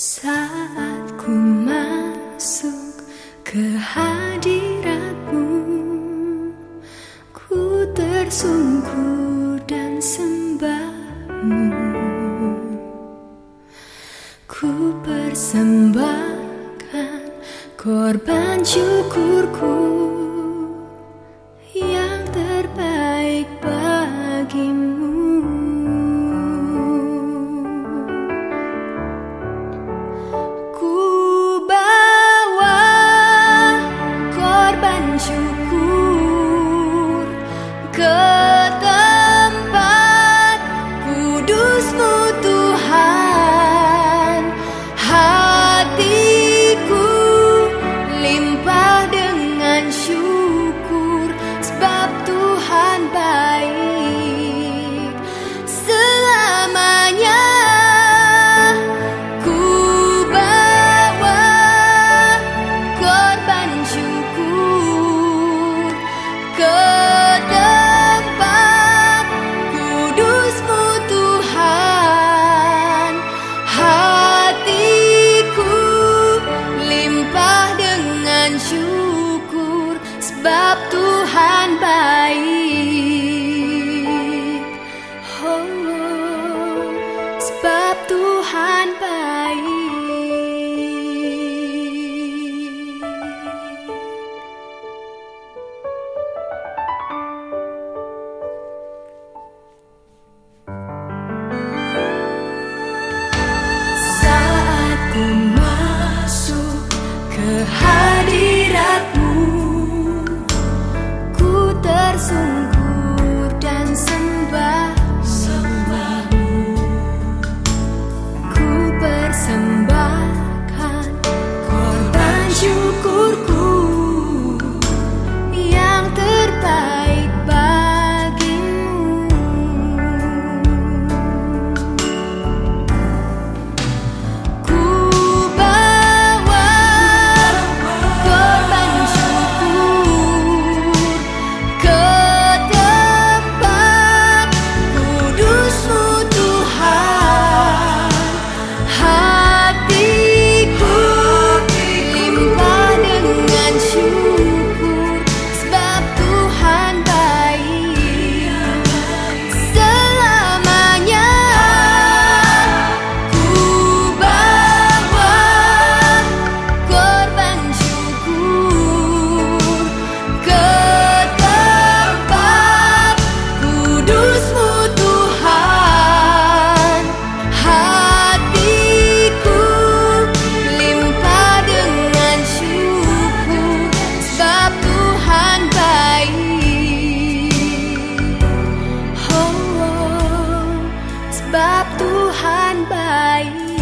Saat ku masuk ke hadiratmu Ku tersungkur dan sembahmu. Ku persembahkan korban syukurku sebab Tuhan Tuhan baik